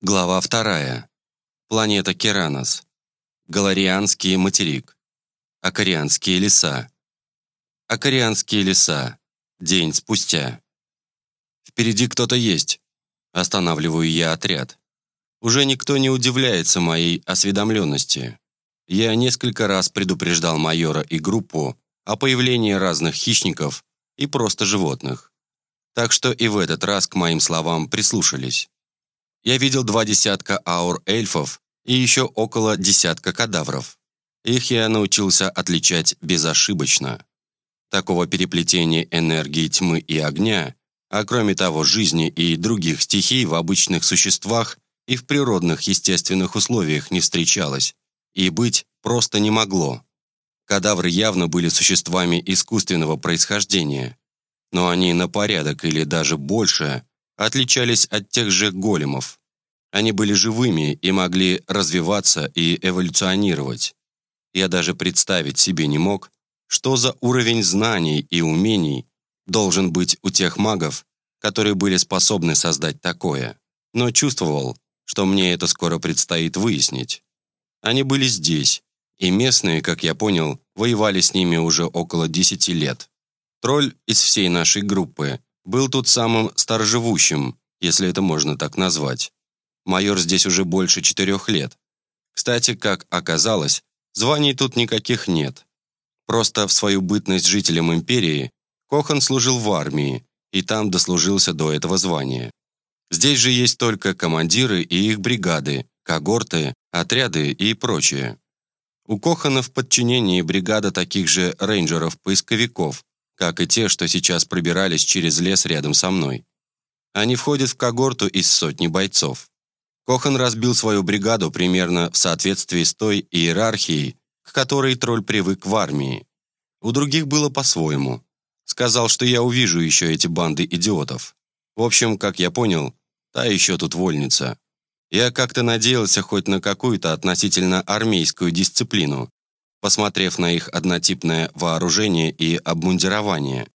Глава вторая. Планета Керанос. Галарианский материк. Акарианские леса. Акарианские леса. День спустя. Впереди кто-то есть. Останавливаю я отряд. Уже никто не удивляется моей осведомленности. Я несколько раз предупреждал майора и группу о появлении разных хищников и просто животных. Так что и в этот раз к моим словам прислушались. Я видел два десятка аур-эльфов и еще около десятка кадавров. Их я научился отличать безошибочно. Такого переплетения энергии тьмы и огня, а кроме того жизни и других стихий в обычных существах и в природных естественных условиях не встречалось, и быть просто не могло. Кадавры явно были существами искусственного происхождения, но они на порядок или даже больше отличались от тех же големов. Они были живыми и могли развиваться и эволюционировать. Я даже представить себе не мог, что за уровень знаний и умений должен быть у тех магов, которые были способны создать такое. Но чувствовал, что мне это скоро предстоит выяснить. Они были здесь, и местные, как я понял, воевали с ними уже около 10 лет. Тролль из всей нашей группы был тут самым староживущим, если это можно так назвать. Майор здесь уже больше четырех лет. Кстати, как оказалось, званий тут никаких нет. Просто в свою бытность жителем империи Кохан служил в армии, и там дослужился до этого звания. Здесь же есть только командиры и их бригады, когорты, отряды и прочее. У Кохана в подчинении бригада таких же рейнджеров-поисковиков, как и те, что сейчас пробирались через лес рядом со мной. Они входят в когорту из сотни бойцов. Кохан разбил свою бригаду примерно в соответствии с той иерархией, к которой тролль привык в армии. У других было по-своему. Сказал, что я увижу еще эти банды идиотов. В общем, как я понял, та еще тут вольница. Я как-то надеялся хоть на какую-то относительно армейскую дисциплину, посмотрев на их однотипное вооружение и обмундирование.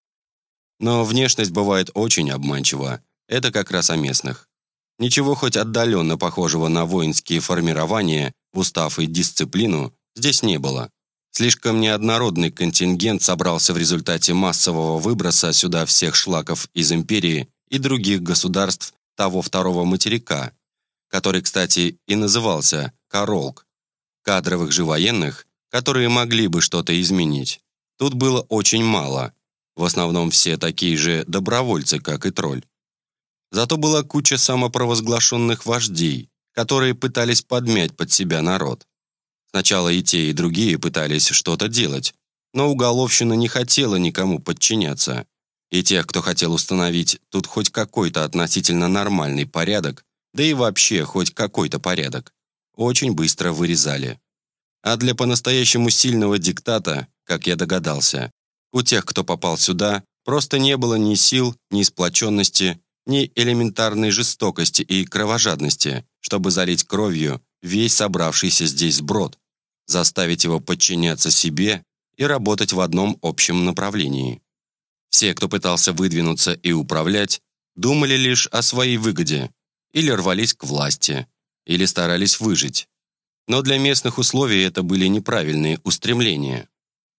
Но внешность бывает очень обманчива. Это как раз о местных. Ничего хоть отдаленно похожего на воинские формирования, устав и дисциплину здесь не было. Слишком неоднородный контингент собрался в результате массового выброса сюда всех шлаков из империи и других государств того второго материка, который, кстати, и назывался Королк. Кадровых же военных которые могли бы что-то изменить. Тут было очень мало. В основном все такие же добровольцы, как и тролль. Зато была куча самопровозглашенных вождей, которые пытались подмять под себя народ. Сначала и те, и другие пытались что-то делать, но уголовщина не хотела никому подчиняться. И тех, кто хотел установить тут хоть какой-то относительно нормальный порядок, да и вообще хоть какой-то порядок, очень быстро вырезали. А для по-настоящему сильного диктата, как я догадался, у тех, кто попал сюда, просто не было ни сил, ни сплоченности, ни элементарной жестокости и кровожадности, чтобы залить кровью весь собравшийся здесь сброд, заставить его подчиняться себе и работать в одном общем направлении. Все, кто пытался выдвинуться и управлять, думали лишь о своей выгоде, или рвались к власти, или старались выжить. Но для местных условий это были неправильные устремления.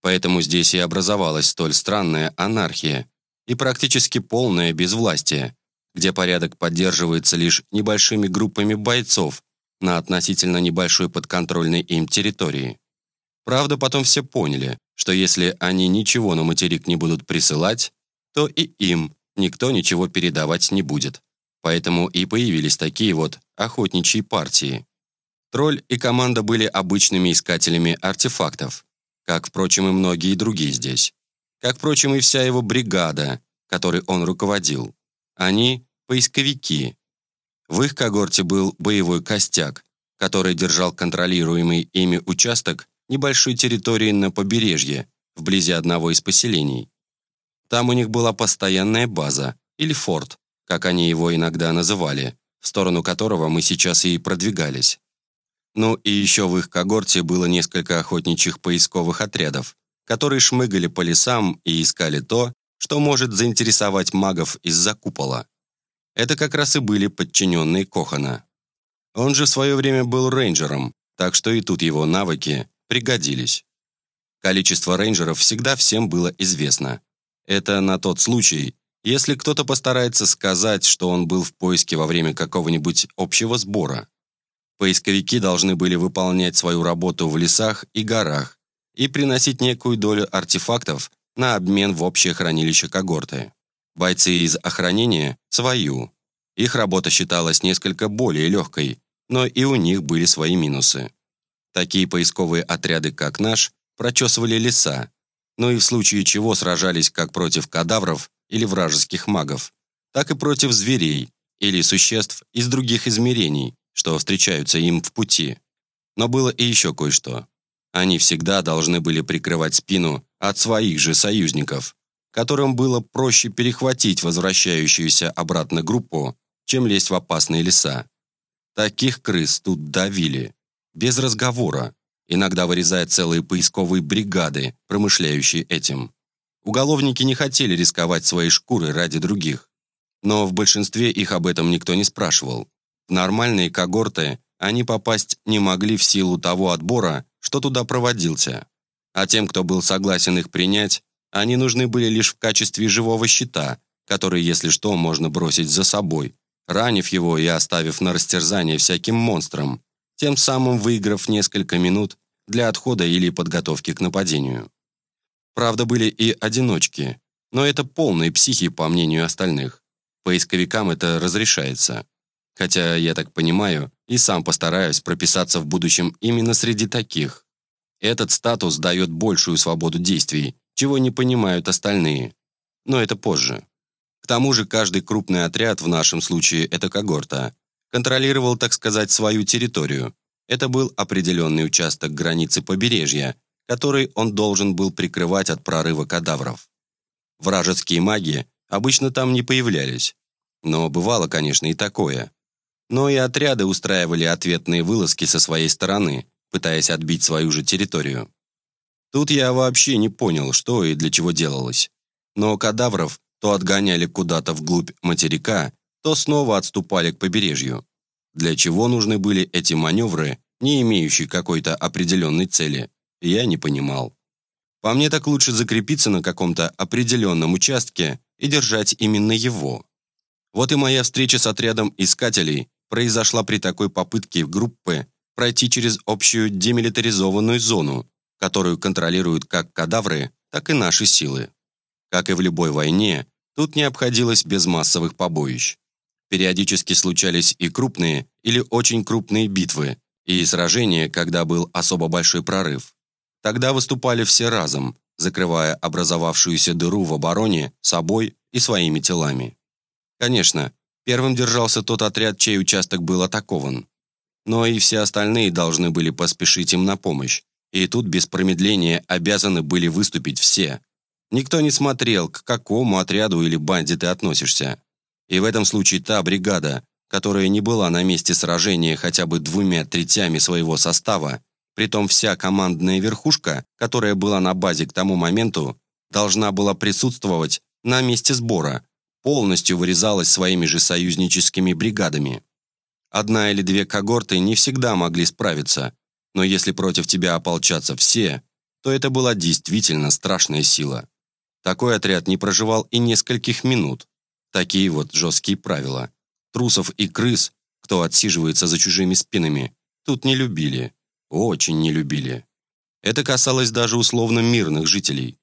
Поэтому здесь и образовалась столь странная анархия и практически полное безвластие, где порядок поддерживается лишь небольшими группами бойцов на относительно небольшой подконтрольной им территории. Правда, потом все поняли, что если они ничего на материк не будут присылать, то и им никто ничего передавать не будет. Поэтому и появились такие вот охотничьи партии. Тролль и команда были обычными искателями артефактов, как, впрочем, и многие другие здесь. Как, впрочем, и вся его бригада, которой он руководил. Они – поисковики. В их когорте был боевой костяк, который держал контролируемый ими участок небольшой территории на побережье, вблизи одного из поселений. Там у них была постоянная база, или форт, как они его иногда называли, в сторону которого мы сейчас и продвигались. Ну и еще в их когорте было несколько охотничьих поисковых отрядов, которые шмыгали по лесам и искали то, что может заинтересовать магов из-за купола. Это как раз и были подчиненные Кохана. Он же в свое время был рейнджером, так что и тут его навыки пригодились. Количество рейнджеров всегда всем было известно. Это на тот случай, если кто-то постарается сказать, что он был в поиске во время какого-нибудь общего сбора. Поисковики должны были выполнять свою работу в лесах и горах и приносить некую долю артефактов на обмен в общее хранилище когорты. Бойцы из охранения – свою. Их работа считалась несколько более легкой, но и у них были свои минусы. Такие поисковые отряды, как наш, прочесывали леса, но и в случае чего сражались как против кадавров или вражеских магов, так и против зверей или существ из других измерений, что встречаются им в пути. Но было и еще кое-что. Они всегда должны были прикрывать спину от своих же союзников, которым было проще перехватить возвращающуюся обратно группу, чем лезть в опасные леса. Таких крыс тут давили, без разговора, иногда вырезая целые поисковые бригады, промышляющие этим. Уголовники не хотели рисковать своей шкурой ради других, но в большинстве их об этом никто не спрашивал. В нормальные когорты они попасть не могли в силу того отбора, что туда проводился. А тем, кто был согласен их принять, они нужны были лишь в качестве живого щита, который, если что, можно бросить за собой, ранив его и оставив на растерзание всяким монстрам, тем самым выиграв несколько минут для отхода или подготовки к нападению. Правда, были и одиночки, но это полные психи, по мнению остальных. Поисковикам это разрешается. Хотя, я так понимаю, и сам постараюсь прописаться в будущем именно среди таких. Этот статус дает большую свободу действий, чего не понимают остальные. Но это позже. К тому же каждый крупный отряд, в нашем случае это когорта, контролировал, так сказать, свою территорию. Это был определенный участок границы побережья, который он должен был прикрывать от прорыва кадавров. Вражеские маги обычно там не появлялись. Но бывало, конечно, и такое. Но и отряды устраивали ответные вылазки со своей стороны, пытаясь отбить свою же территорию. Тут я вообще не понял, что и для чего делалось. Но кадавров то отгоняли куда-то вглубь материка, то снова отступали к побережью. Для чего нужны были эти маневры, не имеющие какой-то определенной цели, я не понимал. По мне так лучше закрепиться на каком-то определенном участке и держать именно его. Вот и моя встреча с отрядом искателей произошла при такой попытке группы пройти через общую демилитаризованную зону, которую контролируют как кадавры, так и наши силы. Как и в любой войне, тут не обходилось без массовых побоищ. Периодически случались и крупные или очень крупные битвы, и сражения, когда был особо большой прорыв. Тогда выступали все разом, закрывая образовавшуюся дыру в обороне собой и своими телами. Конечно, первым держался тот отряд, чей участок был атакован. Но и все остальные должны были поспешить им на помощь, и тут без промедления обязаны были выступить все. Никто не смотрел, к какому отряду или банде ты относишься. И в этом случае та бригада, которая не была на месте сражения хотя бы двумя третями своего состава, притом вся командная верхушка, которая была на базе к тому моменту, должна была присутствовать на месте сбора, полностью вырезалась своими же союзническими бригадами. Одна или две когорты не всегда могли справиться, но если против тебя ополчатся все, то это была действительно страшная сила. Такой отряд не проживал и нескольких минут, Такие вот жесткие правила. Трусов и крыс, кто отсиживается за чужими спинами, тут не любили. Очень не любили. Это касалось даже условно мирных жителей.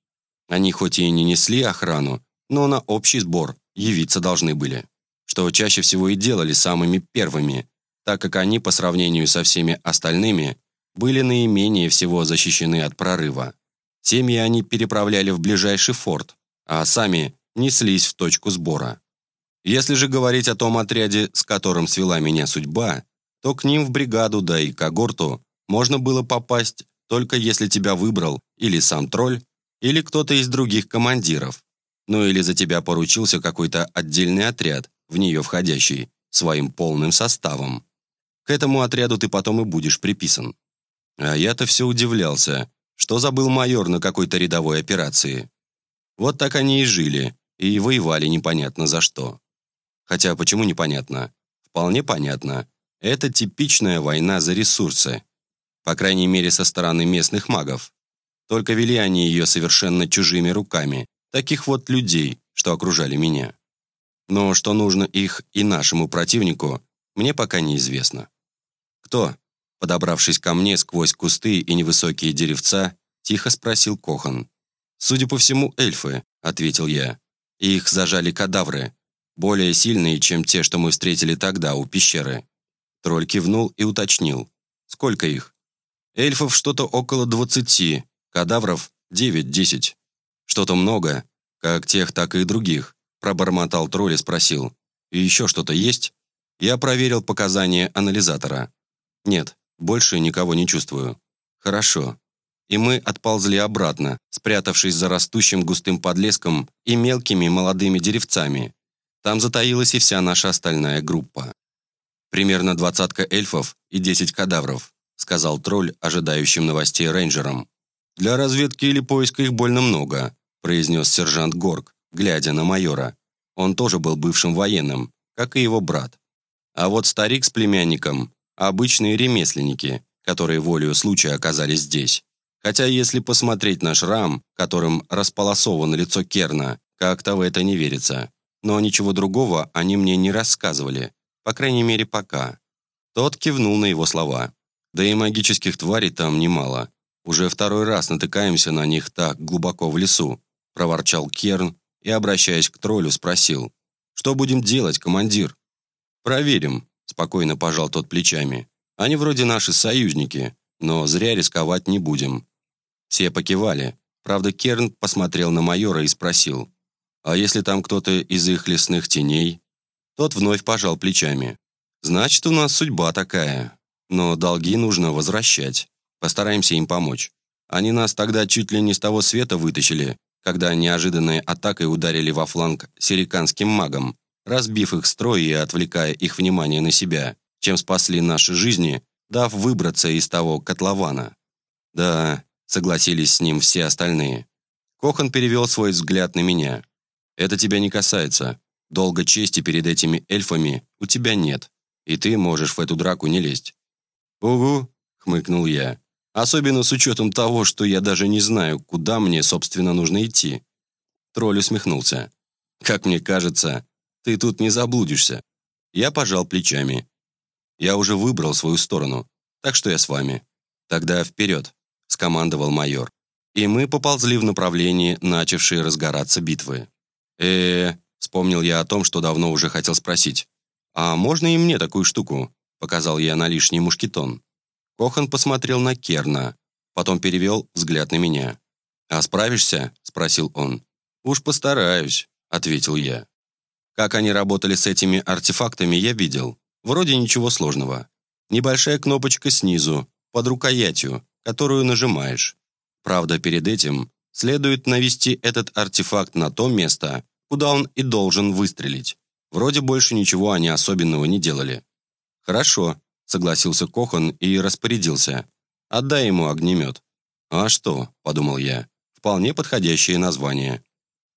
Они хоть и не несли охрану, но на общий сбор явиться должны были. Что чаще всего и делали самыми первыми, так как они по сравнению со всеми остальными были наименее всего защищены от прорыва. Семьи они переправляли в ближайший форт, а сами неслись в точку сбора. Если же говорить о том отряде, с которым свела меня судьба, то к ним в бригаду, да и когорту, можно было попасть только если тебя выбрал или сам тролль, или кто-то из других командиров, ну или за тебя поручился какой-то отдельный отряд, в нее входящий, своим полным составом. К этому отряду ты потом и будешь приписан. А я-то все удивлялся, что забыл майор на какой-то рядовой операции. Вот так они и жили, и воевали непонятно за что. Хотя почему непонятно? Вполне понятно. Это типичная война за ресурсы. По крайней мере, со стороны местных магов. Только вели они ее совершенно чужими руками, таких вот людей, что окружали меня. Но что нужно их и нашему противнику, мне пока неизвестно. «Кто?» Подобравшись ко мне сквозь кусты и невысокие деревца, тихо спросил Кохан. «Судя по всему, эльфы», — ответил я. «Их зажали кадавры, более сильные, чем те, что мы встретили тогда у пещеры». Тролль кивнул и уточнил. «Сколько их?» «Эльфов что-то около двадцати, кадавров девять-десять. Что-то много, как тех, так и других», пробормотал тролль и спросил. «И еще что-то есть?» Я проверил показания анализатора. «Нет, больше никого не чувствую». «Хорошо». И мы отползли обратно, спрятавшись за растущим густым подлеском и мелкими молодыми деревцами. Там затаилась и вся наша остальная группа. «Примерно двадцатка эльфов и десять кадавров», сказал тролль, ожидающим новостей рейнджерам. «Для разведки или поиска их больно много», произнес сержант Горг, глядя на майора. Он тоже был бывшим военным, как и его брат. А вот старик с племянником – обычные ремесленники, которые волею случая оказались здесь. Хотя если посмотреть на шрам, которым располосовано лицо Керна, как-то в это не верится. Но ничего другого они мне не рассказывали. По крайней мере, пока. Тот кивнул на его слова. Да и магических тварей там немало. Уже второй раз натыкаемся на них так глубоко в лесу, проворчал Керн и, обращаясь к троллю, спросил. «Что будем делать, командир?» «Проверим», – спокойно пожал тот плечами. «Они вроде наши союзники, но зря рисковать не будем». Все покивали. Правда, Керн посмотрел на майора и спросил. «А если там кто-то из их лесных теней?» Тот вновь пожал плечами. «Значит, у нас судьба такая. Но долги нужно возвращать. Постараемся им помочь. Они нас тогда чуть ли не с того света вытащили, когда неожиданной атакой ударили во фланг сириканским магам, разбив их строй и отвлекая их внимание на себя, чем спасли наши жизни, дав выбраться из того котлована. Да, согласились с ним все остальные. Кохан перевел свой взгляд на меня. «Это тебя не касается. Долго чести перед этими эльфами у тебя нет, и ты можешь в эту драку не лезть». «Угу», — хмыкнул я. «Особенно с учетом того, что я даже не знаю, куда мне, собственно, нужно идти». Тролль усмехнулся. «Как мне кажется, ты тут не заблудишься». Я пожал плечами. «Я уже выбрал свою сторону, так что я с вами». «Тогда вперед», — скомандовал майор. И мы поползли в направлении начавшей разгораться битвы. э, вспомнил я о том, что давно уже хотел спросить. «А можно и мне такую штуку?» — показал я на лишний мушкетон. Кохан посмотрел на Керна, потом перевел взгляд на меня. «А справишься?» — спросил он. «Уж постараюсь», — ответил я. Как они работали с этими артефактами, я видел. Вроде ничего сложного. Небольшая кнопочка снизу, под рукоятью, которую нажимаешь. Правда, перед этим следует навести этот артефакт на то место, куда он и должен выстрелить. Вроде больше ничего они особенного не делали. «Хорошо», — согласился Кохан и распорядился. «Отдай ему огнемет». «А что?» — подумал я. «Вполне подходящее название».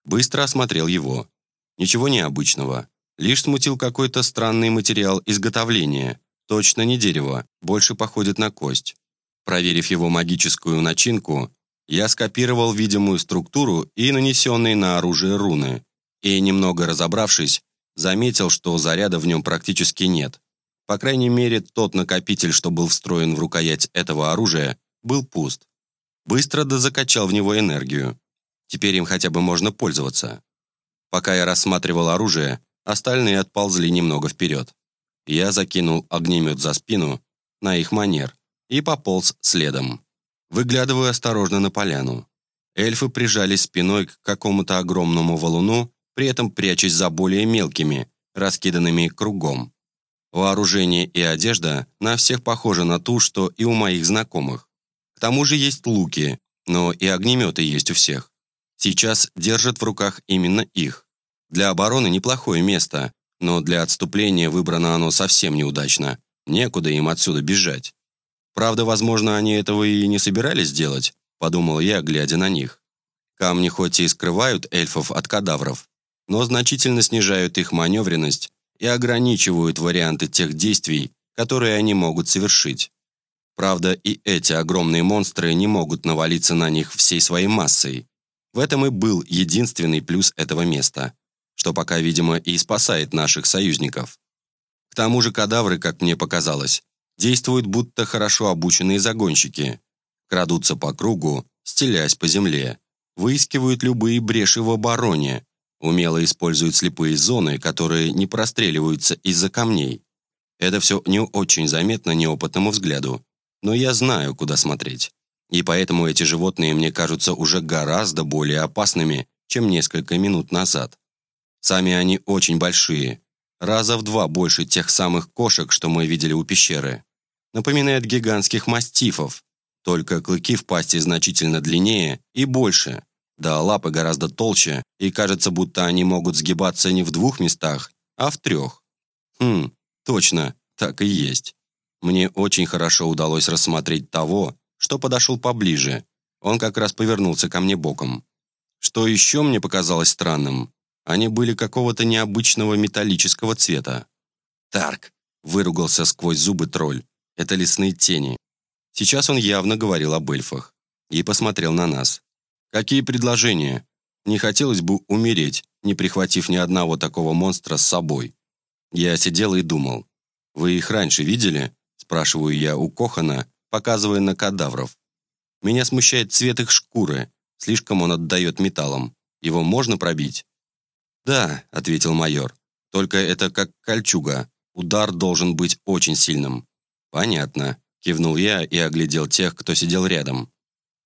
Быстро осмотрел его. Ничего необычного. Лишь смутил какой-то странный материал изготовления. Точно не дерево, больше походит на кость. Проверив его магическую начинку, я скопировал видимую структуру и нанесенные на оружие руны. И, немного разобравшись, заметил, что заряда в нем практически нет. По крайней мере, тот накопитель, что был встроен в рукоять этого оружия, был пуст. Быстро дозакачал в него энергию. Теперь им хотя бы можно пользоваться. Пока я рассматривал оружие, остальные отползли немного вперед. Я закинул огнемет за спину, на их манер, и пополз следом. Выглядываю осторожно на поляну. Эльфы прижались спиной к какому-то огромному валуну, при этом прячась за более мелкими, раскиданными кругом. Вооружение и одежда на всех похожи на ту, что и у моих знакомых. К тому же есть луки, но и огнеметы есть у всех. Сейчас держат в руках именно их. Для обороны неплохое место, но для отступления выбрано оно совсем неудачно. Некуда им отсюда бежать. Правда, возможно, они этого и не собирались делать, подумал я, глядя на них. Камни хоть и скрывают эльфов от кадавров, но значительно снижают их маневренность и ограничивают варианты тех действий, которые они могут совершить. Правда, и эти огромные монстры не могут навалиться на них всей своей массой. В этом и был единственный плюс этого места, что пока, видимо, и спасает наших союзников. К тому же кадавры, как мне показалось, действуют будто хорошо обученные загонщики. Крадутся по кругу, стелясь по земле, выискивают любые бреши в обороне, умело используют слепые зоны, которые не простреливаются из-за камней. Это все не очень заметно неопытному взгляду, но я знаю, куда смотреть. И поэтому эти животные мне кажутся уже гораздо более опасными, чем несколько минут назад. Сами они очень большие, раза в два больше тех самых кошек, что мы видели у пещеры. Напоминают гигантских мастифов, только клыки в пасти значительно длиннее и больше, да лапы гораздо толще, и кажется, будто они могут сгибаться не в двух местах, а в трех. Хм, точно, так и есть. Мне очень хорошо удалось рассмотреть того, что подошел поближе. Он как раз повернулся ко мне боком. Что еще мне показалось странным, они были какого-то необычного металлического цвета. «Тарк!» – выругался сквозь зубы тролль. «Это лесные тени». Сейчас он явно говорил об эльфах. И посмотрел на нас. «Какие предложения? Не хотелось бы умереть, не прихватив ни одного такого монстра с собой». Я сидел и думал. «Вы их раньше видели?» – спрашиваю я у Кохана, показывая на кадавров. Меня смущает цвет их шкуры. Слишком он отдает металлом. Его можно пробить? «Да», — ответил майор. «Только это как кольчуга. Удар должен быть очень сильным». «Понятно», — кивнул я и оглядел тех, кто сидел рядом.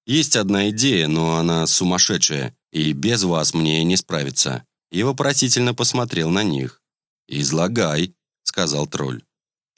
«Есть одна идея, но она сумасшедшая, и без вас мне не справиться». И вопросительно посмотрел на них. «Излагай», — сказал тролль.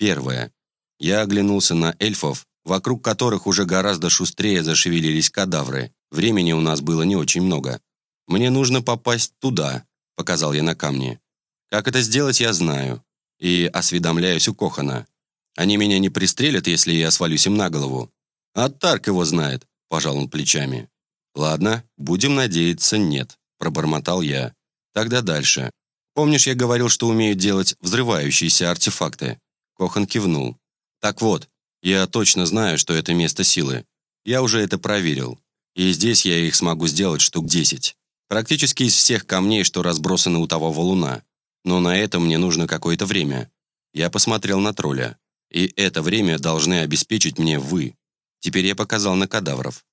Первое. Я оглянулся на эльфов, вокруг которых уже гораздо шустрее зашевелились кадавры. Времени у нас было не очень много. Мне нужно попасть туда, показал я на камни. Как это сделать, я знаю. И осведомляюсь у Кохана. Они меня не пристрелят, если я свалюсь им на голову. А Тарк его знает, пожал он плечами. Ладно, будем надеяться, нет, пробормотал я. Тогда дальше. Помнишь, я говорил, что умею делать взрывающиеся артефакты? Кохан кивнул. Так вот, я точно знаю, что это место силы. Я уже это проверил. И здесь я их смогу сделать штук 10. Практически из всех камней, что разбросаны у того валуна. Но на это мне нужно какое-то время. Я посмотрел на тролля. И это время должны обеспечить мне вы. Теперь я показал на кадавров.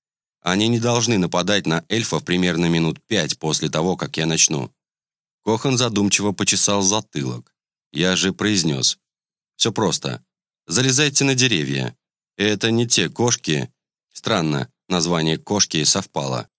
Они не должны нападать на эльфов примерно минут пять после того, как я начну. Кохан задумчиво почесал затылок. Я же произнес. Все просто. Залезайте на деревья. Это не те кошки. Странно, название кошки совпало.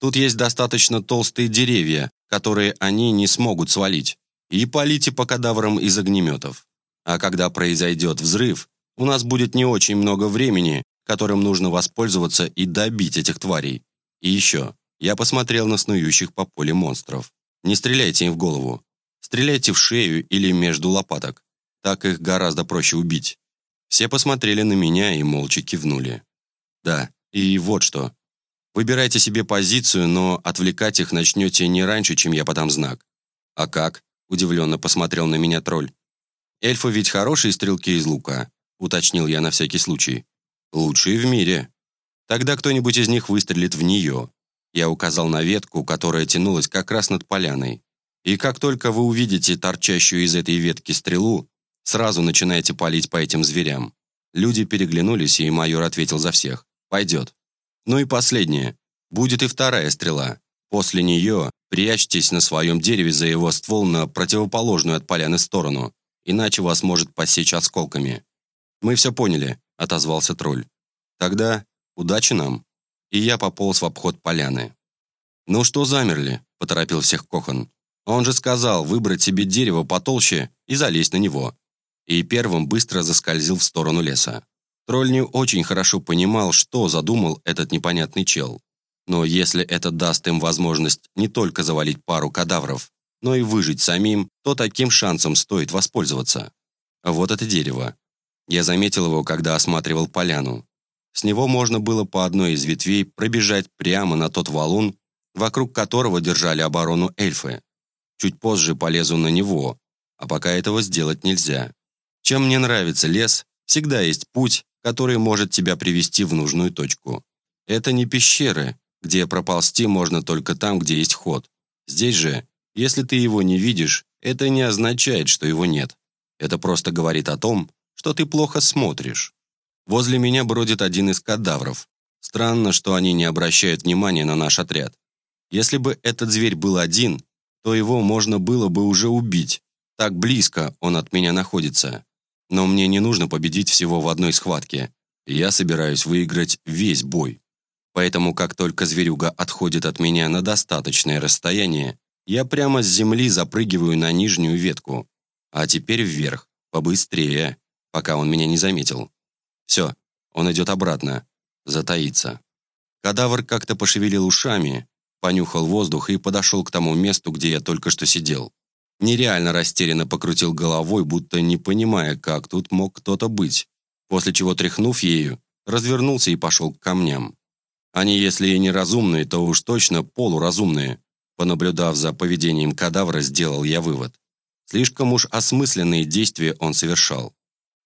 Тут есть достаточно толстые деревья, которые они не смогут свалить. И полите по кадаврам из огнеметов. А когда произойдет взрыв, у нас будет не очень много времени, которым нужно воспользоваться и добить этих тварей. И еще, я посмотрел на снующих по полю монстров. Не стреляйте им в голову. Стреляйте в шею или между лопаток. Так их гораздо проще убить. Все посмотрели на меня и молча кивнули. Да, и вот что. Выбирайте себе позицию, но отвлекать их начнете не раньше, чем я подам знак. А как? Удивленно посмотрел на меня тролль. Эльфы ведь хорошие стрелки из лука, уточнил я на всякий случай. Лучшие в мире. Тогда кто-нибудь из них выстрелит в нее. Я указал на ветку, которая тянулась как раз над поляной. И как только вы увидите торчащую из этой ветки стрелу, Сразу начинаете палить по этим зверям. Люди переглянулись, и майор ответил за всех. Пойдет. Ну и последнее. Будет и вторая стрела. После нее прячьтесь на своем дереве за его ствол на противоположную от поляны сторону, иначе вас может посечь осколками. «Мы все поняли», — отозвался тролль. «Тогда удачи нам». И я пополз в обход поляны. «Ну что замерли?» — поторопил всех Кохан. «Он же сказал выбрать себе дерево потолще и залезть на него и первым быстро заскользил в сторону леса. Тролль не очень хорошо понимал, что задумал этот непонятный чел. Но если это даст им возможность не только завалить пару кадавров, но и выжить самим, то таким шансом стоит воспользоваться. Вот это дерево. Я заметил его, когда осматривал поляну. С него можно было по одной из ветвей пробежать прямо на тот валун, вокруг которого держали оборону эльфы. Чуть позже полезу на него, а пока этого сделать нельзя. Чем мне нравится лес, всегда есть путь, который может тебя привести в нужную точку. Это не пещеры, где проползти можно только там, где есть ход. Здесь же, если ты его не видишь, это не означает, что его нет. Это просто говорит о том, что ты плохо смотришь. Возле меня бродит один из кадавров. Странно, что они не обращают внимания на наш отряд. Если бы этот зверь был один, то его можно было бы уже убить. Так близко он от меня находится. Но мне не нужно победить всего в одной схватке. Я собираюсь выиграть весь бой. Поэтому, как только зверюга отходит от меня на достаточное расстояние, я прямо с земли запрыгиваю на нижнюю ветку. А теперь вверх, побыстрее, пока он меня не заметил. Все, он идет обратно. Затаится. Кадавр как-то пошевелил ушами, понюхал воздух и подошел к тому месту, где я только что сидел. Нереально растерянно покрутил головой, будто не понимая, как тут мог кто-то быть, после чего, тряхнув ею, развернулся и пошел к камням. Они, если и не разумные, то уж точно полуразумные. Понаблюдав за поведением кадавра, сделал я вывод. Слишком уж осмысленные действия он совершал.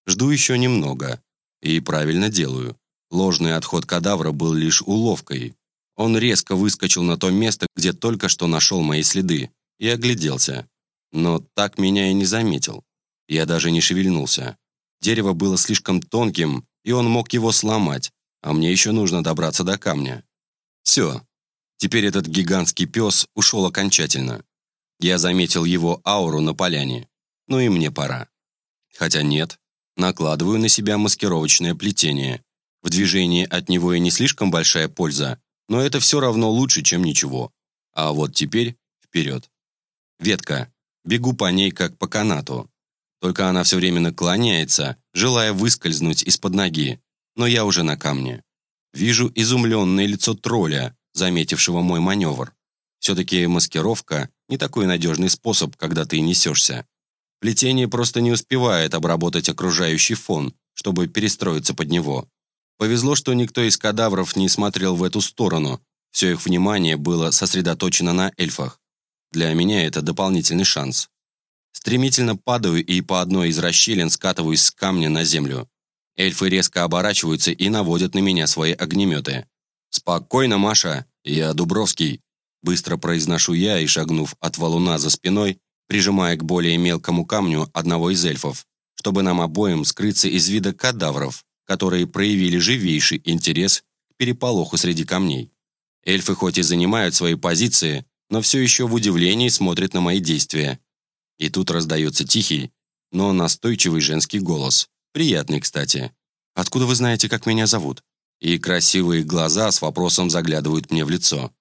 Жду еще немного. И правильно делаю. Ложный отход кадавра был лишь уловкой. Он резко выскочил на то место, где только что нашел мои следы, и огляделся. Но так меня и не заметил. Я даже не шевельнулся. Дерево было слишком тонким, и он мог его сломать, а мне еще нужно добраться до камня. Все. Теперь этот гигантский пес ушел окончательно. Я заметил его ауру на поляне. Ну и мне пора. Хотя нет, накладываю на себя маскировочное плетение. В движении от него и не слишком большая польза, но это все равно лучше, чем ничего. А вот теперь вперед. Ветка. Бегу по ней, как по канату. Только она все время наклоняется, желая выскользнуть из-под ноги. Но я уже на камне. Вижу изумленное лицо тролля, заметившего мой маневр. Все-таки маскировка – не такой надежный способ, когда ты несешься. Плетение просто не успевает обработать окружающий фон, чтобы перестроиться под него. Повезло, что никто из кадавров не смотрел в эту сторону. Все их внимание было сосредоточено на эльфах. Для меня это дополнительный шанс. Стремительно падаю и по одной из расщелин скатываюсь с камня на землю. Эльфы резко оборачиваются и наводят на меня свои огнеметы. «Спокойно, Маша, я Дубровский», – быстро произношу я и, шагнув от валуна за спиной, прижимая к более мелкому камню одного из эльфов, чтобы нам обоим скрыться из вида кадавров, которые проявили живейший интерес к переполоху среди камней. Эльфы хоть и занимают свои позиции, но все еще в удивлении смотрит на мои действия. И тут раздается тихий, но настойчивый женский голос. Приятный, кстати. «Откуда вы знаете, как меня зовут?» И красивые глаза с вопросом заглядывают мне в лицо.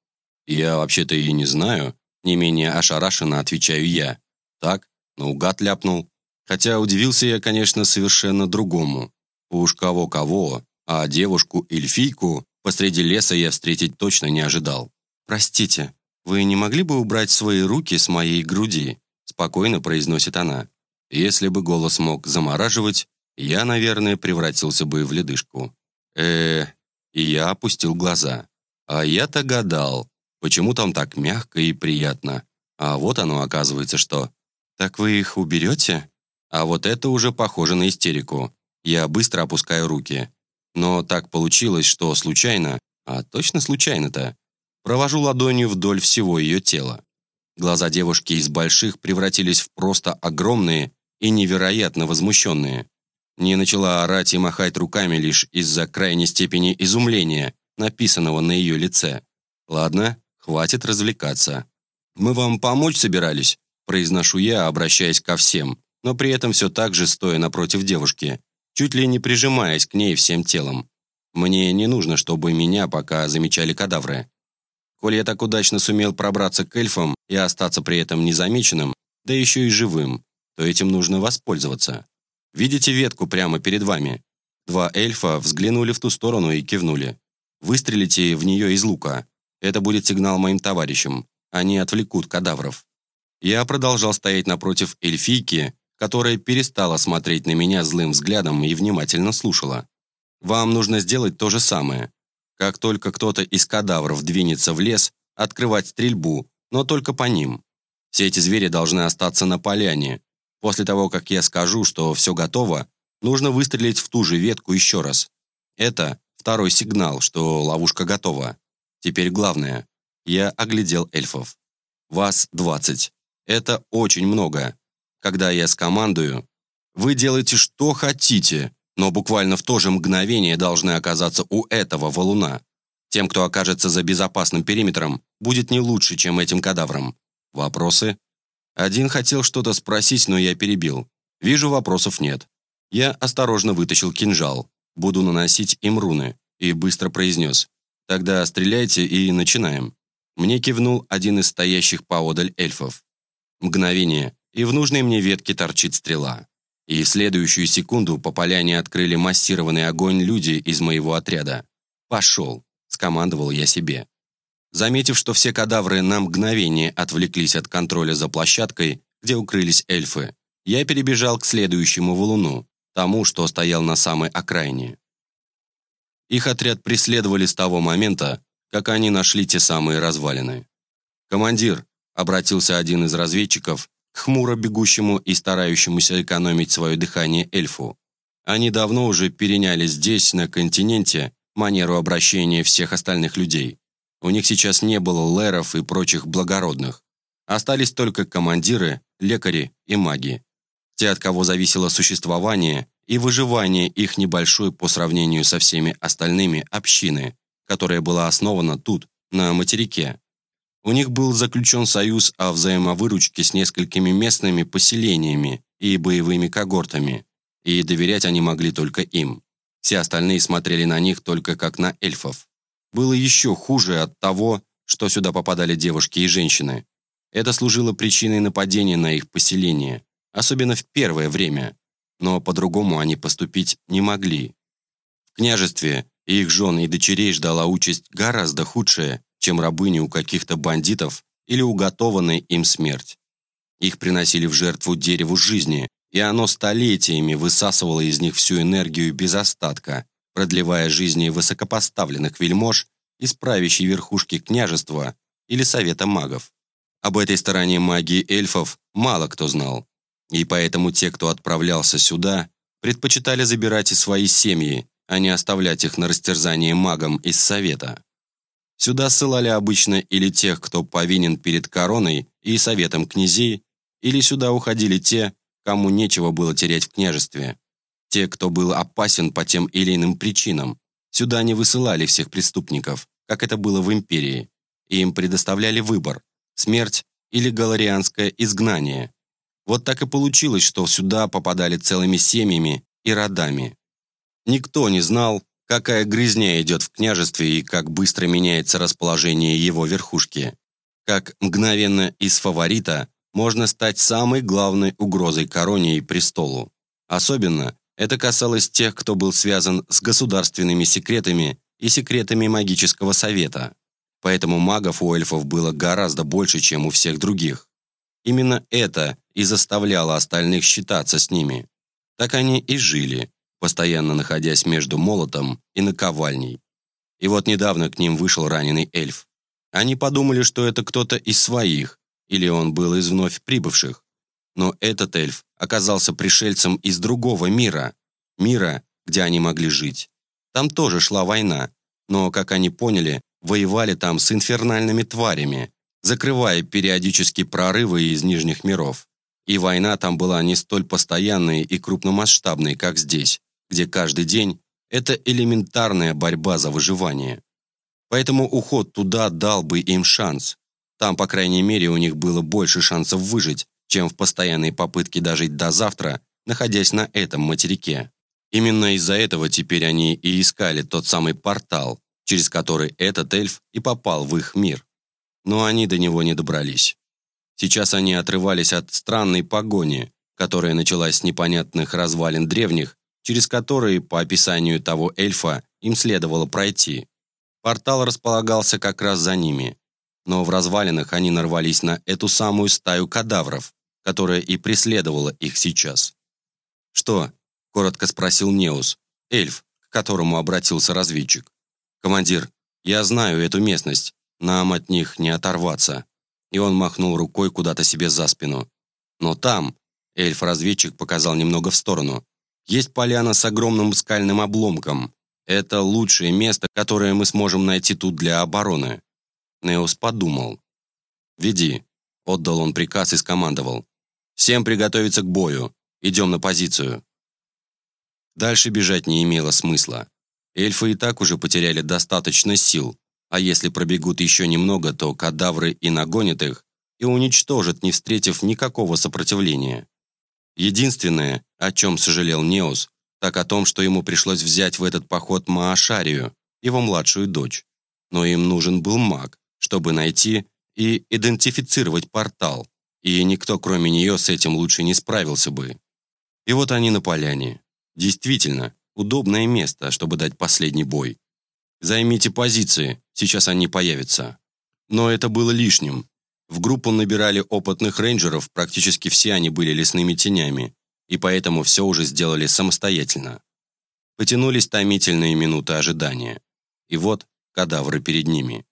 «Я вообще-то и не знаю», не менее ошарашенно отвечаю я. Так, наугад ляпнул. Хотя удивился я, конечно, совершенно другому. Уж кого-кого, а девушку-эльфийку посреди леса я встретить точно не ожидал. «Простите, «Вы не могли бы убрать свои руки с моей груди?» спокойно произносит она. Если бы голос мог замораживать, я, наверное, превратился бы в ледышку. э И я опустил глаза. А я-то гадал, почему там так мягко и приятно. А вот оно оказывается что. «Так вы их уберете?» А вот это уже похоже на истерику. Я быстро опускаю руки. Но так получилось, что случайно, а точно случайно-то, Провожу ладонью вдоль всего ее тела. Глаза девушки из больших превратились в просто огромные и невероятно возмущенные. Не начала орать и махать руками лишь из-за крайней степени изумления, написанного на ее лице. «Ладно, хватит развлекаться. Мы вам помочь собирались?» произношу я, обращаясь ко всем, но при этом все так же стоя напротив девушки, чуть ли не прижимаясь к ней всем телом. Мне не нужно, чтобы меня пока замечали кадавры. Коль я так удачно сумел пробраться к эльфам и остаться при этом незамеченным, да еще и живым, то этим нужно воспользоваться. Видите ветку прямо перед вами? Два эльфа взглянули в ту сторону и кивнули. Выстрелите в нее из лука. Это будет сигнал моим товарищам. Они отвлекут кадавров. Я продолжал стоять напротив эльфийки, которая перестала смотреть на меня злым взглядом и внимательно слушала. Вам нужно сделать то же самое. Как только кто-то из кадавров двинется в лес, открывать стрельбу, но только по ним. Все эти звери должны остаться на поляне. После того, как я скажу, что все готово, нужно выстрелить в ту же ветку еще раз. Это второй сигнал, что ловушка готова. Теперь главное. Я оглядел эльфов. Вас 20. Это очень много. Когда я скомандую, вы делаете что хотите, но буквально в то же мгновение должны оказаться у этого валуна. Тем, кто окажется за безопасным периметром, будет не лучше, чем этим кадаврам. Вопросы? Один хотел что-то спросить, но я перебил. Вижу, вопросов нет. Я осторожно вытащил кинжал. Буду наносить им руны. И быстро произнес. Тогда стреляйте и начинаем. Мне кивнул один из стоящих поодаль эльфов. Мгновение, и в нужной мне ветке торчит стрела. И в следующую секунду по поляне открыли массированный огонь люди из моего отряда. «Пошел!» – скомандовал я себе. Заметив, что все кадавры на мгновение отвлеклись от контроля за площадкой, где укрылись эльфы, я перебежал к следующему валуну, тому, что стоял на самой окраине. Их отряд преследовали с того момента, как они нашли те самые развалины. «Командир», — обратился один из разведчиков к хмуро бегущему и старающемуся экономить свое дыхание эльфу. Они давно уже переняли здесь, на континенте, манеру обращения всех остальных людей. У них сейчас не было лэров и прочих благородных. Остались только командиры, лекари и маги. Те, от кого зависело существование и выживание их небольшой по сравнению со всеми остальными общины, которая была основана тут, на материке. У них был заключен союз о взаимовыручке с несколькими местными поселениями и боевыми когортами, и доверять они могли только им. Все остальные смотрели на них только как на эльфов было еще хуже от того, что сюда попадали девушки и женщины. Это служило причиной нападения на их поселение, особенно в первое время, но по-другому они поступить не могли. В княжестве их жен и дочерей ждала участь гораздо худшая, чем рабыни у каких-то бандитов или уготованная им смерть. Их приносили в жертву дереву жизни, и оно столетиями высасывало из них всю энергию без остатка, продлевая жизни высокопоставленных вельмож из правящей верхушки княжества или совета магов. Об этой стороне магии эльфов мало кто знал, и поэтому те, кто отправлялся сюда, предпочитали забирать и свои семьи, а не оставлять их на растерзание магам из совета. Сюда ссылали обычно или тех, кто повинен перед короной и советом князей, или сюда уходили те, кому нечего было терять в княжестве. Те, кто был опасен по тем или иным причинам, сюда не высылали всех преступников, как это было в империи, и им предоставляли выбор – смерть или галарианское изгнание. Вот так и получилось, что сюда попадали целыми семьями и родами. Никто не знал, какая грызня идет в княжестве и как быстро меняется расположение его верхушки. Как мгновенно из фаворита можно стать самой главной угрозой короне и престолу. Особенно, это касалось тех, кто был связан с государственными секретами и секретами магического совета. Поэтому магов у эльфов было гораздо больше, чем у всех других. Именно это и заставляло остальных считаться с ними. Так они и жили, постоянно находясь между молотом и наковальней. И вот недавно к ним вышел раненый эльф. Они подумали, что это кто-то из своих, или он был из вновь прибывших. Но этот эльф оказался пришельцем из другого мира, мира, где они могли жить. Там тоже шла война, но, как они поняли, воевали там с инфернальными тварями, закрывая периодически прорывы из нижних миров. И война там была не столь постоянной и крупномасштабной, как здесь, где каждый день – это элементарная борьба за выживание. Поэтому уход туда дал бы им шанс. Там, по крайней мере, у них было больше шансов выжить, чем в постоянной попытке дожить до завтра, находясь на этом материке. Именно из-за этого теперь они и искали тот самый портал, через который этот эльф и попал в их мир. Но они до него не добрались. Сейчас они отрывались от странной погони, которая началась с непонятных развалин древних, через которые, по описанию того эльфа, им следовало пройти. Портал располагался как раз за ними, но в развалинах они нарвались на эту самую стаю кадавров, которая и преследовала их сейчас. «Что?» – коротко спросил Неус, эльф, к которому обратился разведчик. «Командир, я знаю эту местность, нам от них не оторваться». И он махнул рукой куда-то себе за спину. «Но там, Эльф-разведчик показал немного в сторону. Есть поляна с огромным скальным обломком. Это лучшее место, которое мы сможем найти тут для обороны. Неос подумал. «Веди», — отдал он приказ и скомандовал. «Всем приготовиться к бою. Идем на позицию». Дальше бежать не имело смысла. Эльфы и так уже потеряли достаточно сил, а если пробегут еще немного, то кадавры и нагонят их, и уничтожат, не встретив никакого сопротивления. Единственное, о чем сожалел Неос, так о том, что ему пришлось взять в этот поход Маашарию, его младшую дочь. Но им нужен был маг, чтобы найти и идентифицировать портал, и никто, кроме нее, с этим лучше не справился бы. И вот они на поляне. Действительно, удобное место, чтобы дать последний бой. Займите позиции, сейчас они появятся. Но это было лишним. В группу набирали опытных рейнджеров, практически все они были лесными тенями, и поэтому все уже сделали самостоятельно. Потянулись томительные минуты ожидания. И вот кадавры перед ними.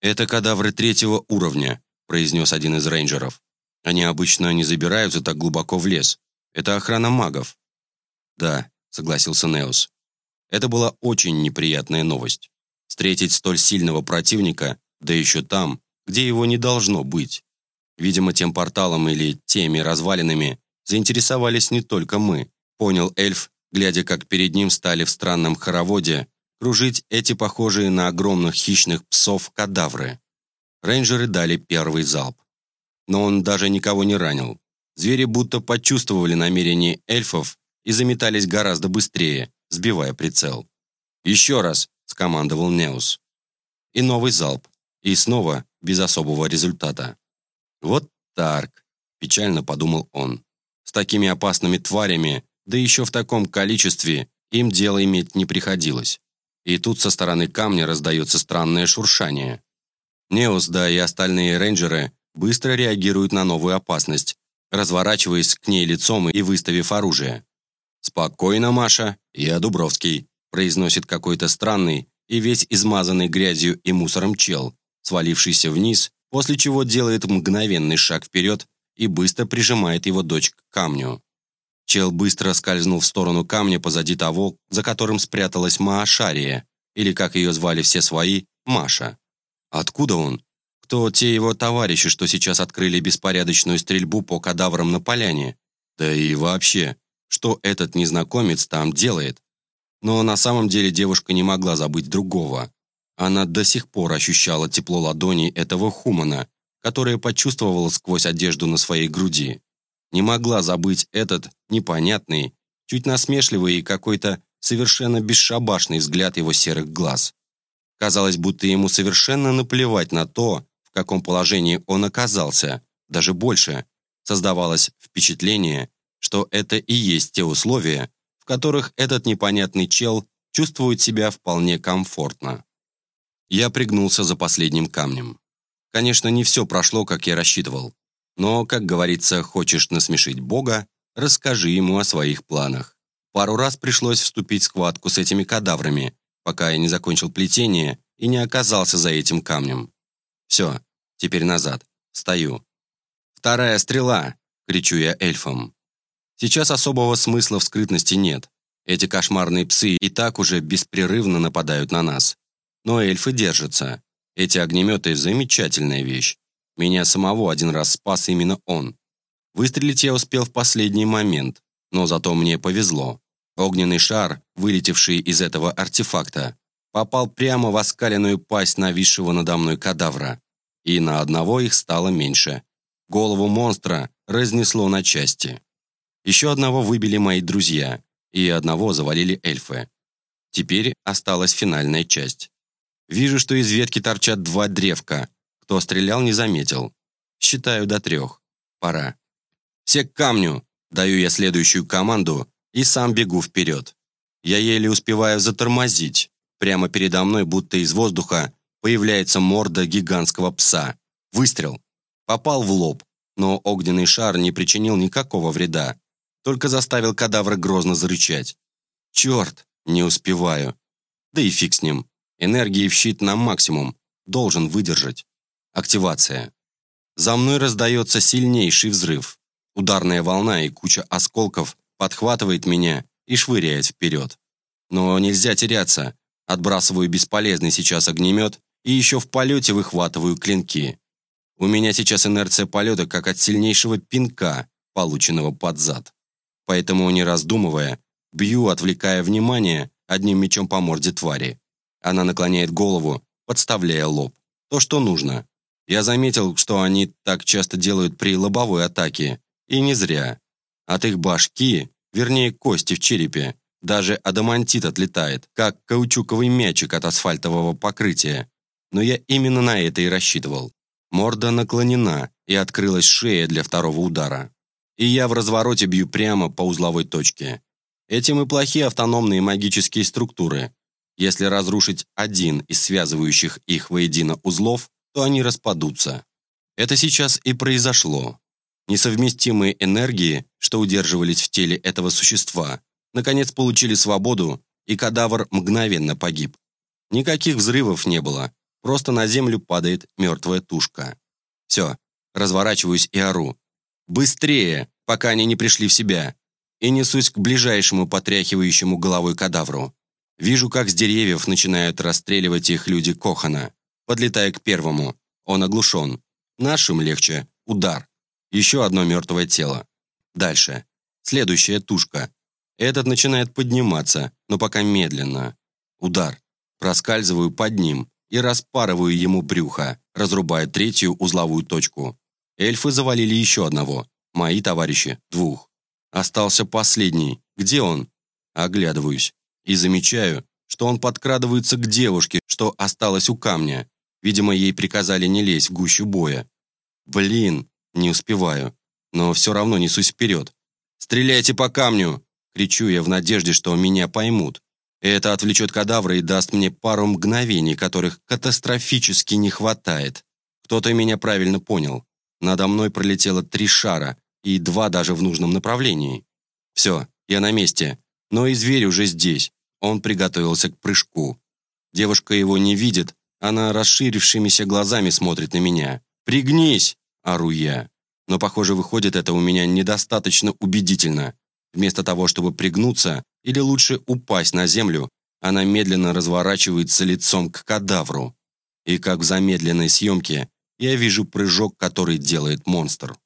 «Это кадавры третьего уровня», – произнес один из рейнджеров. «Они обычно не забираются так глубоко в лес. Это охрана магов». «Да», – согласился Неос. Это была очень неприятная новость. Встретить столь сильного противника, да еще там, где его не должно быть. Видимо, тем порталом или теми развалинами заинтересовались не только мы, понял эльф, глядя, как перед ним стали в странном хороводе кружить эти похожие на огромных хищных псов кадавры. Рейнджеры дали первый залп. Но он даже никого не ранил. Звери будто почувствовали намерение эльфов и заметались гораздо быстрее, сбивая прицел. «Еще раз!» – скомандовал Неус. И новый залп. И снова без особого результата. «Вот так!» – печально подумал он. «С такими опасными тварями, да еще в таком количестве, им дело иметь не приходилось». И тут со стороны камня раздается странное шуршание. Неус, да и остальные рейнджеры быстро реагируют на новую опасность, разворачиваясь к ней лицом и выставив оружие. «Спокойно, Маша, я Дубровский», произносит какой-то странный и весь измазанный грязью и мусором чел, свалившийся вниз, после чего делает мгновенный шаг вперед и быстро прижимает его дочь к камню. Чел быстро скользнул в сторону камня позади того, за которым спряталась Маашария, или, как ее звали все свои, Маша. Откуда он? Кто те его товарищи, что сейчас открыли беспорядочную стрельбу по кадаврам на поляне? Да и вообще, что этот незнакомец там делает? Но на самом деле девушка не могла забыть другого. Она до сих пор ощущала тепло ладоней этого хумана, которое почувствовала сквозь одежду на своей груди. Не могла забыть этот непонятный, чуть насмешливый и какой-то совершенно бесшабашный взгляд его серых глаз. Казалось, будто ему совершенно наплевать на то, в каком положении он оказался, даже больше. Создавалось впечатление, что это и есть те условия, в которых этот непонятный чел чувствует себя вполне комфортно. Я пригнулся за последним камнем. Конечно, не все прошло, как я рассчитывал. Но, как говорится, хочешь насмешить Бога, расскажи ему о своих планах. Пару раз пришлось вступить в схватку с этими кадаврами, пока я не закончил плетение и не оказался за этим камнем. Все, теперь назад. Стою. «Вторая стрела!» — кричу я эльфам. Сейчас особого смысла в скрытности нет. Эти кошмарные псы и так уже беспрерывно нападают на нас. Но эльфы держатся. Эти огнеметы – замечательная вещь. Меня самого один раз спас именно он. Выстрелить я успел в последний момент, но зато мне повезло. Огненный шар, вылетевший из этого артефакта, попал прямо в оскаленную пасть нависшего надо мной кадавра. И на одного их стало меньше. Голову монстра разнесло на части. Еще одного выбили мои друзья, и одного завалили эльфы. Теперь осталась финальная часть. Вижу, что из ветки торчат два древка, кто стрелял, не заметил. Считаю до трех. Пора. Все к камню. Даю я следующую команду и сам бегу вперед. Я еле успеваю затормозить. Прямо передо мной, будто из воздуха, появляется морда гигантского пса. Выстрел. Попал в лоб, но огненный шар не причинил никакого вреда. Только заставил кадавра грозно зарычать. Черт, не успеваю. Да и фиг с ним. Энергии в щит на максимум. Должен выдержать. Активация. За мной раздается сильнейший взрыв. Ударная волна и куча осколков подхватывает меня и швыряет вперед. Но нельзя теряться. Отбрасываю бесполезный сейчас огнемет и еще в полете выхватываю клинки. У меня сейчас инерция полета, как от сильнейшего пинка, полученного под зад. Поэтому, не раздумывая, бью, отвлекая внимание, одним мечом по морде твари. Она наклоняет голову, подставляя лоб. То, что нужно. Я заметил, что они так часто делают при лобовой атаке. И не зря. От их башки, вернее кости в черепе, даже адамантит отлетает, как каучуковый мячик от асфальтового покрытия. Но я именно на это и рассчитывал. Морда наклонена, и открылась шея для второго удара. И я в развороте бью прямо по узловой точке. Этим и плохие автономные магические структуры. Если разрушить один из связывающих их воедино узлов, то они распадутся. Это сейчас и произошло. Несовместимые энергии, что удерживались в теле этого существа, наконец получили свободу, и кадавр мгновенно погиб. Никаких взрывов не было, просто на землю падает мертвая тушка. Все, разворачиваюсь и ору. Быстрее, пока они не пришли в себя. И несусь к ближайшему потряхивающему головой кадавру. Вижу, как с деревьев начинают расстреливать их люди Кохана. Подлетая к первому. Он оглушен. Нашим легче. Удар. Еще одно мертвое тело. Дальше. Следующая тушка. Этот начинает подниматься, но пока медленно. Удар. Проскальзываю под ним и распарываю ему брюхо, разрубая третью узловую точку. Эльфы завалили еще одного. Мои товарищи – двух. Остался последний. Где он? Оглядываюсь. И замечаю, что он подкрадывается к девушке, что осталась у камня. Видимо, ей приказали не лезть в гущу боя. Блин, не успеваю. Но все равно несусь вперед. «Стреляйте по камню!» Кричу я в надежде, что меня поймут. Это отвлечет кадавра и даст мне пару мгновений, которых катастрофически не хватает. Кто-то меня правильно понял. Надо мной пролетело три шара, и два даже в нужном направлении. Все, я на месте. Но и зверь уже здесь. Он приготовился к прыжку. Девушка его не видит, она расширившимися глазами смотрит на меня. «Пригнись!» – ору я. Но, похоже, выходит это у меня недостаточно убедительно. Вместо того, чтобы пригнуться, или лучше упасть на землю, она медленно разворачивается лицом к кадавру. И как в замедленной съемке, я вижу прыжок, который делает монстр.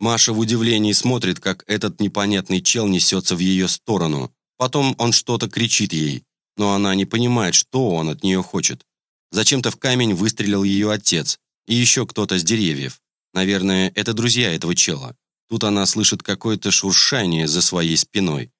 Маша в удивлении смотрит, как этот непонятный чел несется в ее сторону. Потом он что-то кричит ей, но она не понимает, что он от нее хочет. Зачем-то в камень выстрелил ее отец и еще кто-то с деревьев. Наверное, это друзья этого чела. Тут она слышит какое-то шуршание за своей спиной.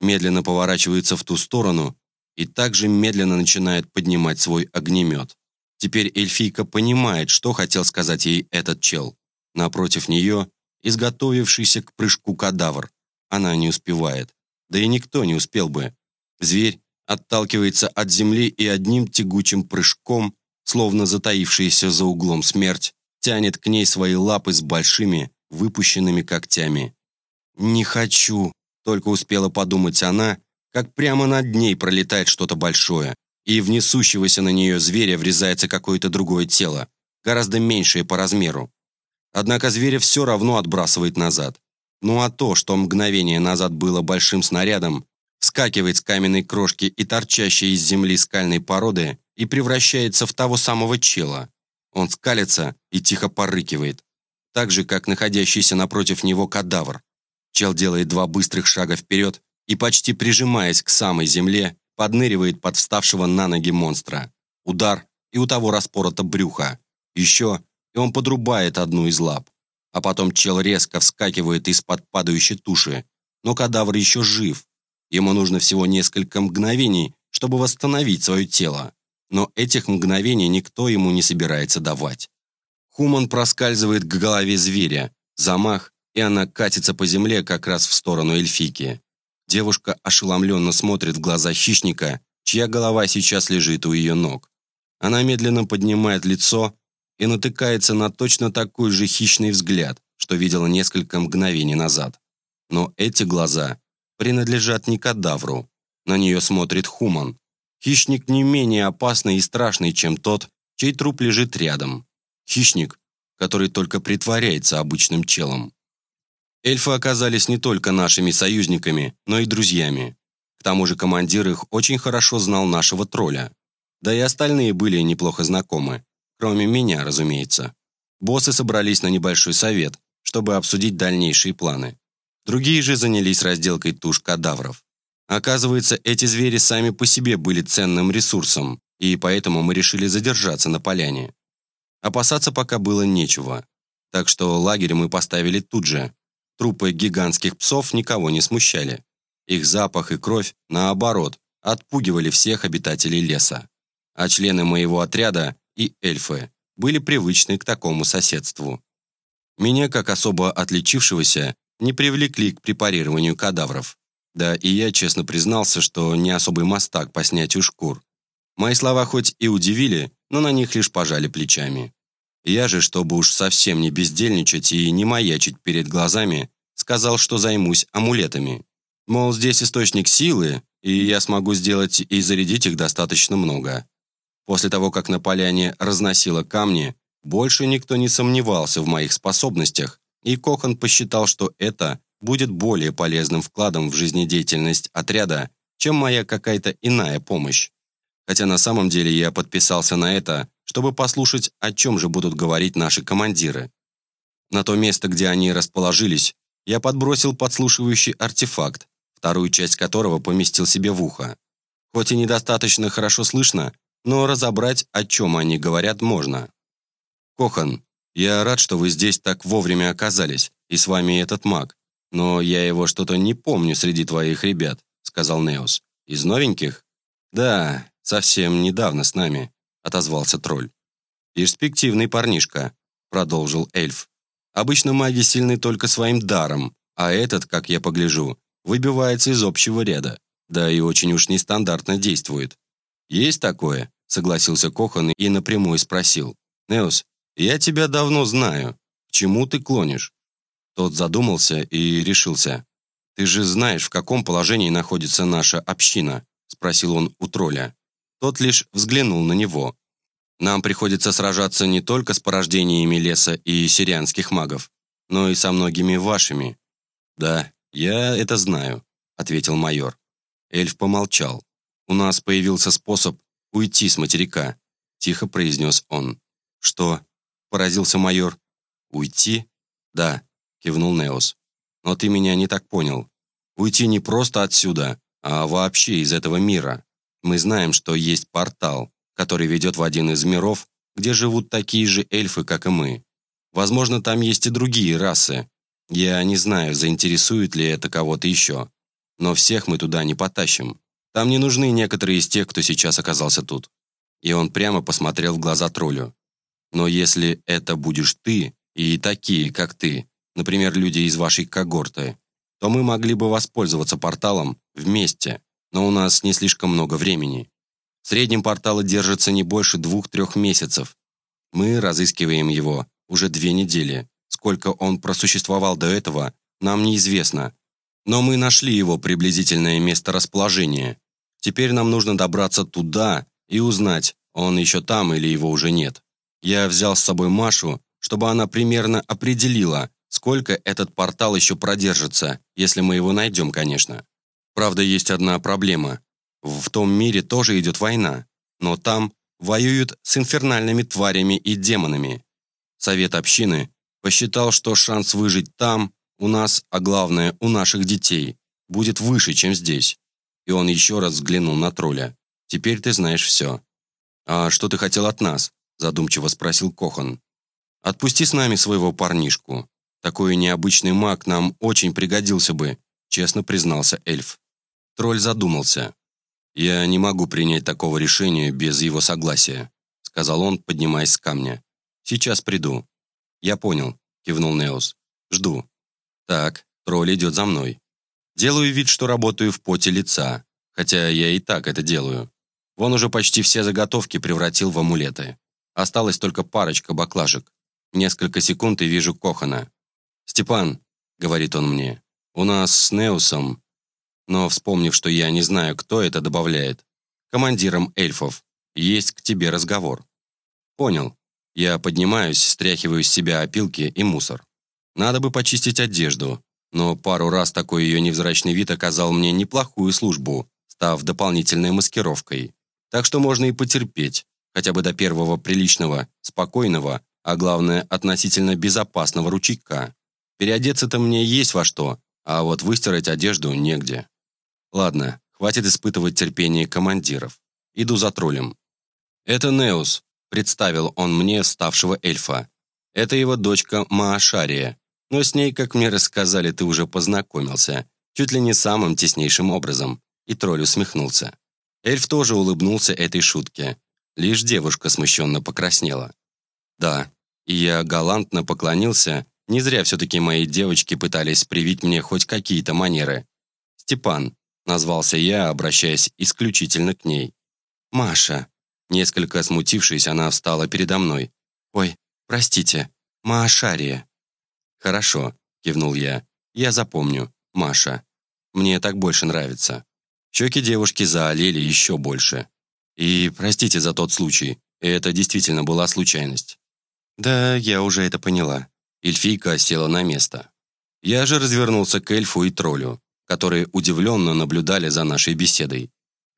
Медленно поворачивается в ту сторону и также медленно начинает поднимать свой огнемет. Теперь эльфийка понимает, что хотел сказать ей этот чел. Напротив нее, изготовившийся к прыжку кадавр. Она не успевает. Да и никто не успел бы. Зверь отталкивается от земли и одним тягучим прыжком, словно затаившаяся за углом смерть, тянет к ней свои лапы с большими, выпущенными когтями. «Не хочу», — только успела подумать она, как прямо над ней пролетает что-то большое и в несущегося на нее зверя врезается какое-то другое тело, гораздо меньшее по размеру. Однако зверя все равно отбрасывает назад. Ну а то, что мгновение назад было большим снарядом, вскакивает с каменной крошки и торчащей из земли скальной породы и превращается в того самого чела. Он скалится и тихо порыкивает, так же, как находящийся напротив него кадавр. Чел делает два быстрых шага вперед и, почти прижимаясь к самой земле, подныривает под вставшего на ноги монстра. Удар, и у того распорото брюхо. Еще, и он подрубает одну из лап. А потом чел резко вскакивает из-под падающей туши. Но кадавр еще жив. Ему нужно всего несколько мгновений, чтобы восстановить свое тело. Но этих мгновений никто ему не собирается давать. Хуман проскальзывает к голове зверя. Замах, и она катится по земле как раз в сторону эльфики. Девушка ошеломленно смотрит в глаза хищника, чья голова сейчас лежит у ее ног. Она медленно поднимает лицо и натыкается на точно такой же хищный взгляд, что видела несколько мгновений назад. Но эти глаза принадлежат не кадавру. На нее смотрит Хуман. Хищник не менее опасный и страшный, чем тот, чей труп лежит рядом. Хищник, который только притворяется обычным челом. Эльфы оказались не только нашими союзниками, но и друзьями. К тому же командир их очень хорошо знал нашего тролля. Да и остальные были неплохо знакомы. Кроме меня, разумеется. Боссы собрались на небольшой совет, чтобы обсудить дальнейшие планы. Другие же занялись разделкой туш кадавров. Оказывается, эти звери сами по себе были ценным ресурсом, и поэтому мы решили задержаться на поляне. Опасаться пока было нечего. Так что лагерь мы поставили тут же. Трупы гигантских псов никого не смущали. Их запах и кровь, наоборот, отпугивали всех обитателей леса. А члены моего отряда и эльфы были привычны к такому соседству. Меня, как особо отличившегося, не привлекли к препарированию кадавров. Да и я честно признался, что не особый мастак по снятию шкур. Мои слова хоть и удивили, но на них лишь пожали плечами. Я же, чтобы уж совсем не бездельничать и не маячить перед глазами, сказал, что займусь амулетами. Мол, здесь источник силы, и я смогу сделать и зарядить их достаточно много. После того, как на поляне разносило камни, больше никто не сомневался в моих способностях, и Кохан посчитал, что это будет более полезным вкладом в жизнедеятельность отряда, чем моя какая-то иная помощь. Хотя на самом деле я подписался на это, чтобы послушать, о чем же будут говорить наши командиры. На то место, где они расположились, я подбросил подслушивающий артефакт, вторую часть которого поместил себе в ухо. Хоть и недостаточно хорошо слышно, но разобрать, о чем они говорят, можно. «Кохан, я рад, что вы здесь так вовремя оказались, и с вами этот маг, но я его что-то не помню среди твоих ребят», сказал Неос. «Из новеньких?» «Да, совсем недавно с нами», — отозвался тролль. «Перспективный парнишка», — продолжил эльф. «Обычно маги сильны только своим даром, а этот, как я погляжу, выбивается из общего ряда, да и очень уж нестандартно действует». «Есть такое?» — согласился Кохан и напрямую спросил. «Неос, я тебя давно знаю. К чему ты клонишь?» Тот задумался и решился. «Ты же знаешь, в каком положении находится наша община?» — спросил он у тролля. Тот лишь взглянул на него. «Нам приходится сражаться не только с порождениями леса и сирианских магов, но и со многими вашими». «Да, я это знаю», — ответил майор. Эльф помолчал. «У нас появился способ уйти с материка», — тихо произнес он. «Что?» — поразился майор. «Уйти?» «Да», — кивнул Неос. «Но ты меня не так понял. Уйти не просто отсюда, а вообще из этого мира. Мы знаем, что есть портал, который ведет в один из миров, где живут такие же эльфы, как и мы. Возможно, там есть и другие расы. Я не знаю, заинтересует ли это кого-то еще. Но всех мы туда не потащим. Там не нужны некоторые из тех, кто сейчас оказался тут». И он прямо посмотрел в глаза троллю. «Но если это будешь ты и такие, как ты, например, люди из вашей когорты, то мы могли бы воспользоваться порталом вместе, но у нас не слишком много времени. В среднем порталы держатся не больше двух-трех месяцев. Мы разыскиваем его уже две недели. Сколько он просуществовал до этого, нам неизвестно. Но мы нашли его приблизительное место расположения. Теперь нам нужно добраться туда и узнать, он еще там или его уже нет. Я взял с собой Машу, чтобы она примерно определила, сколько этот портал еще продержится, если мы его найдем, конечно. Правда, есть одна проблема. В том мире тоже идет война, но там воюют с инфернальными тварями и демонами. Совет общины посчитал, что шанс выжить там, у нас, а главное, у наших детей, будет выше, чем здесь. И он еще раз взглянул на тролля. «Теперь ты знаешь все». «А что ты хотел от нас?» задумчиво спросил Кохан. «Отпусти с нами своего парнишку. Такой необычный маг нам очень пригодился бы», честно признался эльф. Тролль задумался. «Я не могу принять такого решения без его согласия», сказал он, поднимаясь с камня. «Сейчас приду». «Я понял», кивнул Неос. «Жду». «Так, тролль идет за мной. Делаю вид, что работаю в поте лица, хотя я и так это делаю. Вон уже почти все заготовки превратил в амулеты. Осталось только парочка баклажек. Несколько секунд и вижу Кохана. «Степан», — говорит он мне, — «у нас с Неусом но, вспомнив, что я не знаю, кто это, добавляет. «Командиром эльфов. Есть к тебе разговор». «Понял. Я поднимаюсь, стряхиваю с себя опилки и мусор. Надо бы почистить одежду. Но пару раз такой ее невзрачный вид оказал мне неплохую службу, став дополнительной маскировкой. Так что можно и потерпеть, хотя бы до первого приличного, спокойного, а главное, относительно безопасного ручейка. Переодеться-то мне есть во что, а вот выстирать одежду негде. Ладно, хватит испытывать терпение командиров. Иду за троллем. Это Неус, представил он мне ставшего эльфа. Это его дочка Маашария, но с ней, как мне рассказали, ты уже познакомился, чуть ли не самым теснейшим образом. И тролль усмехнулся. Эльф тоже улыбнулся этой шутке. Лишь девушка смущенно покраснела. Да, и я галантно поклонился, не зря все-таки мои девочки пытались привить мне хоть какие-то манеры. «Степан», — назвался я, обращаясь исключительно к ней. «Маша». Несколько смутившись, она встала передо мной. «Ой, простите, Маашария». «Хорошо», — кивнул я. «Я запомню. Маша. Мне так больше нравится». Щеки девушки заолели еще больше. И простите за тот случай. Это действительно была случайность. Да, я уже это поняла. Эльфийка села на место. Я же развернулся к эльфу и троллю, которые удивленно наблюдали за нашей беседой.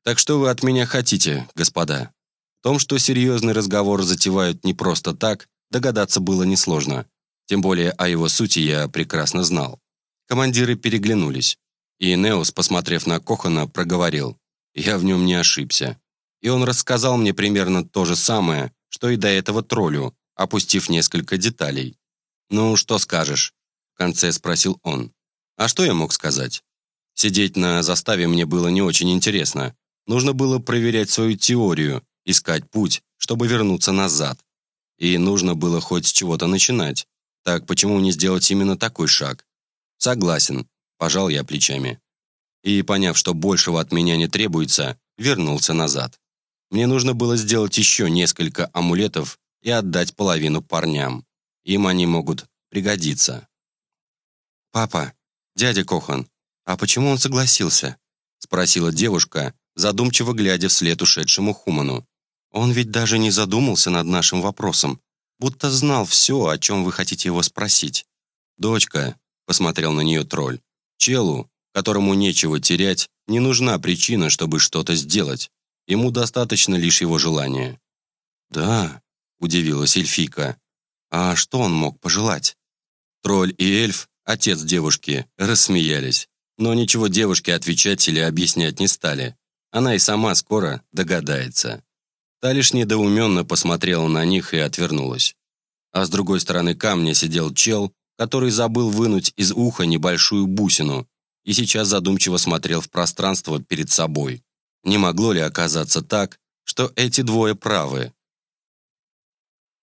«Так что вы от меня хотите, господа?» В том, что серьезный разговор затевают не просто так, догадаться было несложно. Тем более о его сути я прекрасно знал. Командиры переглянулись. И Неос, посмотрев на Кохана, проговорил. «Я в нем не ошибся». И он рассказал мне примерно то же самое, что и до этого троллю, опустив несколько деталей. «Ну, что скажешь?» В конце спросил он. «А что я мог сказать?» Сидеть на заставе мне было не очень интересно. Нужно было проверять свою теорию, искать путь, чтобы вернуться назад. И нужно было хоть с чего-то начинать. Так почему не сделать именно такой шаг? Согласен, пожал я плечами. И, поняв, что большего от меня не требуется, вернулся назад. Мне нужно было сделать еще несколько амулетов и отдать половину парням. Им они могут пригодиться. «Папа, дядя Кохан, а почему он согласился?» спросила девушка, задумчиво глядя вслед ушедшему Хуману. «Он ведь даже не задумался над нашим вопросом, будто знал все, о чем вы хотите его спросить». «Дочка», — посмотрел на нее тролль, «челу, которому нечего терять, не нужна причина, чтобы что-то сделать. Ему достаточно лишь его желания». «Да», — удивилась эльфийка, «а что он мог пожелать?» Тролль и эльф, отец девушки, рассмеялись. Но ничего девушке отвечать или объяснять не стали. Она и сама скоро догадается. Та лишь недоуменно посмотрела на них и отвернулась. А с другой стороны камня сидел чел, который забыл вынуть из уха небольшую бусину и сейчас задумчиво смотрел в пространство перед собой. Не могло ли оказаться так, что эти двое правы,